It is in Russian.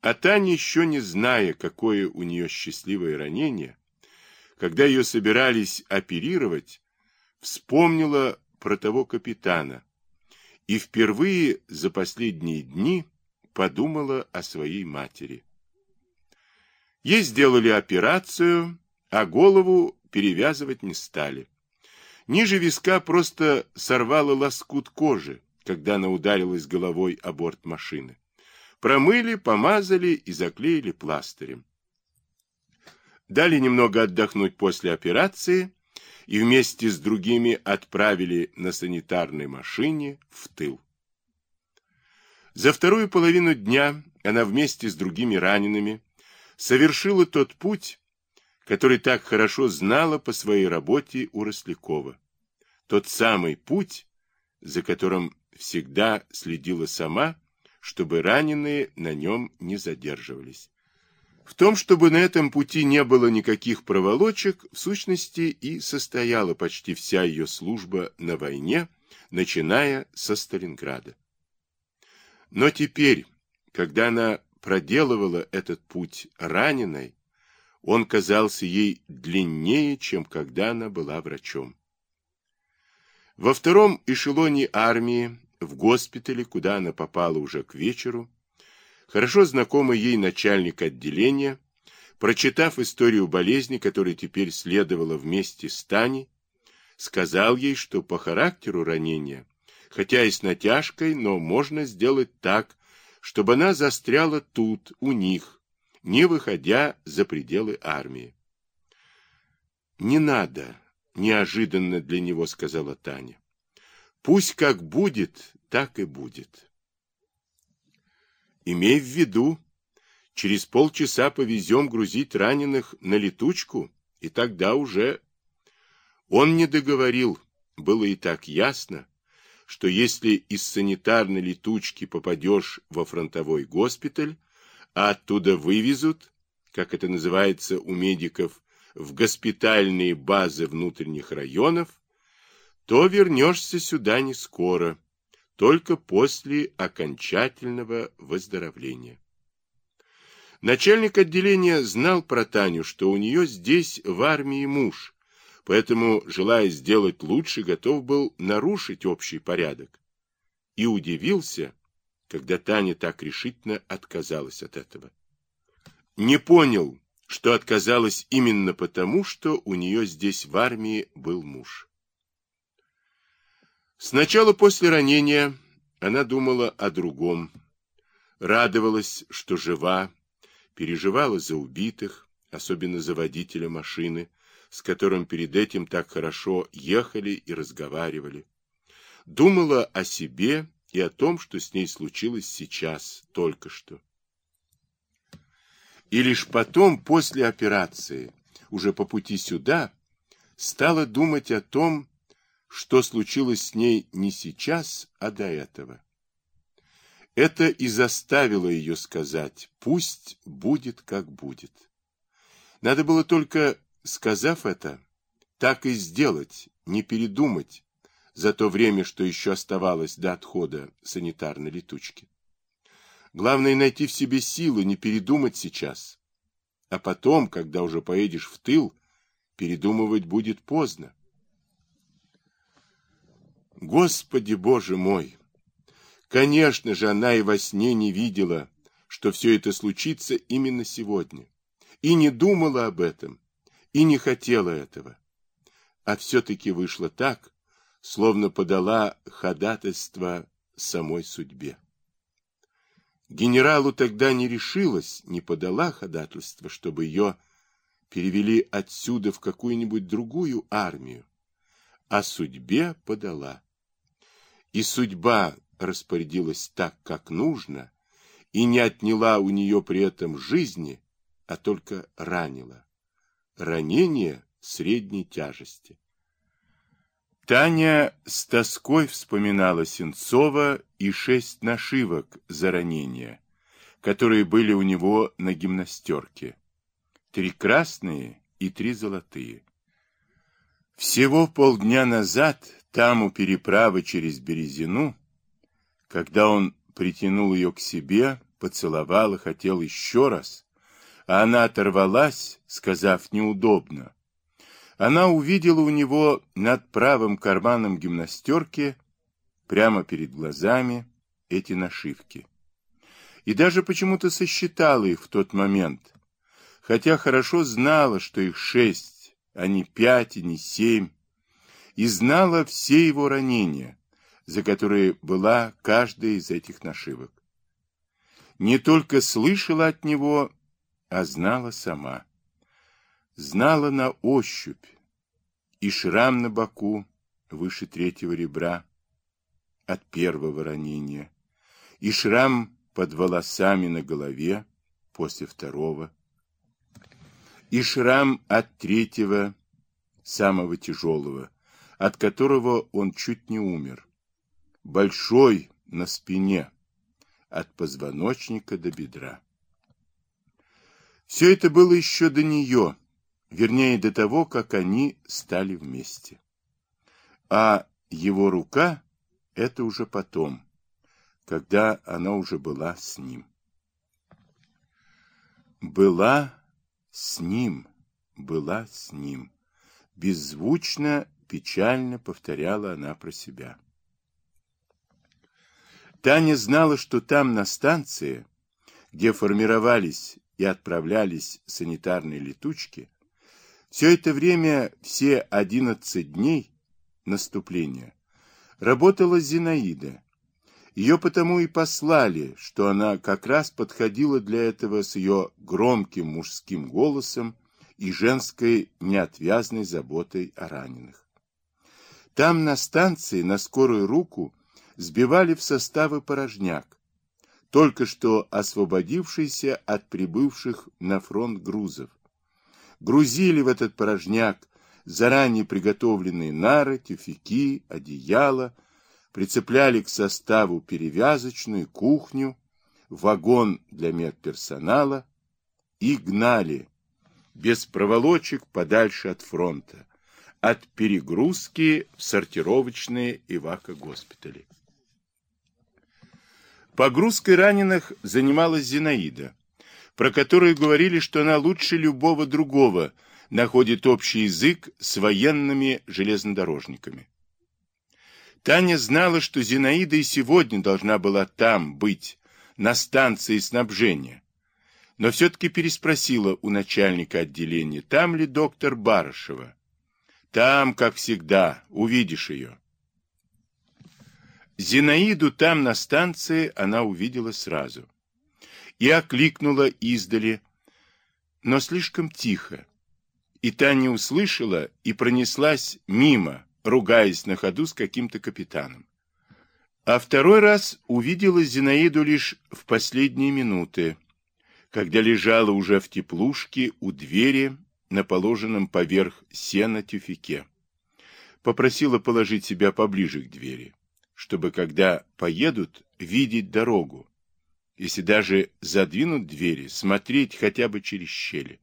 А Таня, еще не зная, какое у нее счастливое ранение, когда ее собирались оперировать, вспомнила про того капитана и впервые за последние дни подумала о своей матери. Ей сделали операцию, а голову перевязывать не стали. Ниже виска просто сорвало лоскут кожи, когда она ударилась головой о борт машины. Промыли, помазали и заклеили пластырем. Дали немного отдохнуть после операции и вместе с другими отправили на санитарной машине в тыл. За вторую половину дня она вместе с другими ранеными совершила тот путь, который так хорошо знала по своей работе у Рослякова. Тот самый путь, за которым всегда следила сама, чтобы раненые на нем не задерживались. В том, чтобы на этом пути не было никаких проволочек, в сущности и состояла почти вся ее служба на войне, начиная со Сталинграда. Но теперь, когда она проделывала этот путь раненой, он казался ей длиннее, чем когда она была врачом. Во втором эшелоне армии, в госпитале, куда она попала уже к вечеру, хорошо знакомый ей начальник отделения, прочитав историю болезни, которая теперь следовала вместе с Таней, сказал ей, что по характеру ранения, хотя и с натяжкой, но можно сделать так, чтобы она застряла тут, у них, не выходя за пределы армии. «Не надо», — неожиданно для него сказала Таня. «Пусть как будет, так и будет». Имей в виду, через полчаса повезем грузить раненых на летучку, и тогда уже... Он не договорил, было и так ясно, что если из санитарной летучки попадешь во фронтовой госпиталь, а оттуда вывезут, как это называется у медиков, в госпитальные базы внутренних районов, то вернешься сюда не скоро только после окончательного выздоровления. Начальник отделения знал про Таню, что у нее здесь в армии муж, поэтому, желая сделать лучше, готов был нарушить общий порядок. И удивился, когда Таня так решительно отказалась от этого. Не понял, что отказалась именно потому, что у нее здесь в армии был муж. Сначала после ранения она думала о другом, радовалась, что жива, переживала за убитых, особенно за водителя машины, с которым перед этим так хорошо ехали и разговаривали. Думала о себе и о том, что с ней случилось сейчас, только что. И лишь потом, после операции, уже по пути сюда, стала думать о том, что случилось с ней не сейчас, а до этого. Это и заставило ее сказать «пусть будет, как будет». Надо было только, сказав это, так и сделать, не передумать за то время, что еще оставалось до отхода санитарной летучки. Главное найти в себе силы, не передумать сейчас. А потом, когда уже поедешь в тыл, передумывать будет поздно. Господи Боже мой! Конечно же, она и во сне не видела, что все это случится именно сегодня. И не думала об этом, и не хотела этого. А все-таки вышло так, словно подала ходатайство самой судьбе. Генералу тогда не решилась, не подала ходатайство, чтобы ее перевели отсюда в какую-нибудь другую армию, а судьбе подала и судьба распорядилась так, как нужно, и не отняла у нее при этом жизни, а только ранила. Ранение средней тяжести. Таня с тоской вспоминала Сенцова и шесть нашивок за ранение, которые были у него на гимнастерке. Три красные и три золотые. Всего полдня назад там, у переправы через Березину, когда он притянул ее к себе, поцеловала, хотел еще раз, а она оторвалась, сказав «неудобно». Она увидела у него над правым карманом гимнастерки, прямо перед глазами, эти нашивки. И даже почему-то сосчитала их в тот момент, хотя хорошо знала, что их шесть, а не пять и не семь, и знала все его ранения, за которые была каждая из этих нашивок. Не только слышала от него, а знала сама. Знала на ощупь и шрам на боку выше третьего ребра от первого ранения, и шрам под волосами на голове после второго, и шрам от третьего, самого тяжелого, от которого он чуть не умер, большой на спине, от позвоночника до бедра. Все это было еще до нее, вернее, до того, как они стали вместе. А его рука — это уже потом, когда она уже была с ним. Была с ним, была с ним. Беззвучно, печально повторяла она про себя. Таня знала, что там, на станции, где формировались и отправлялись санитарные летучки, все это время, все одиннадцать дней наступления, работала Зинаида. Ее потому и послали, что она как раз подходила для этого с ее громким мужским голосом и женской неотвязной заботой о раненых. Там на станции на скорую руку сбивали в составы порожняк, только что освободившийся от прибывших на фронт грузов. Грузили в этот порожняк заранее приготовленные нары, тюфяки, одеяла, прицепляли к составу перевязочную, кухню, вагон для медперсонала и гнали без проволочек подальше от фронта, от перегрузки в сортировочные эвакогоспитали. Погрузкой раненых занималась Зинаида, про которую говорили, что она лучше любого другого находит общий язык с военными железнодорожниками. Таня знала, что Зинаида и сегодня должна была там быть, на станции снабжения, но все-таки переспросила у начальника отделения, там ли доктор Барышева. Там, как всегда, увидишь ее. Зинаиду там на станции она увидела сразу. И окликнула издали, но слишком тихо. И та не услышала и пронеслась мимо, ругаясь на ходу с каким-то капитаном. А второй раз увидела Зинаиду лишь в последние минуты, когда лежала уже в теплушке у двери на положенном поверх сена тюфике. Попросила положить себя поближе к двери чтобы, когда поедут, видеть дорогу. Если даже задвинут двери, смотреть хотя бы через щели.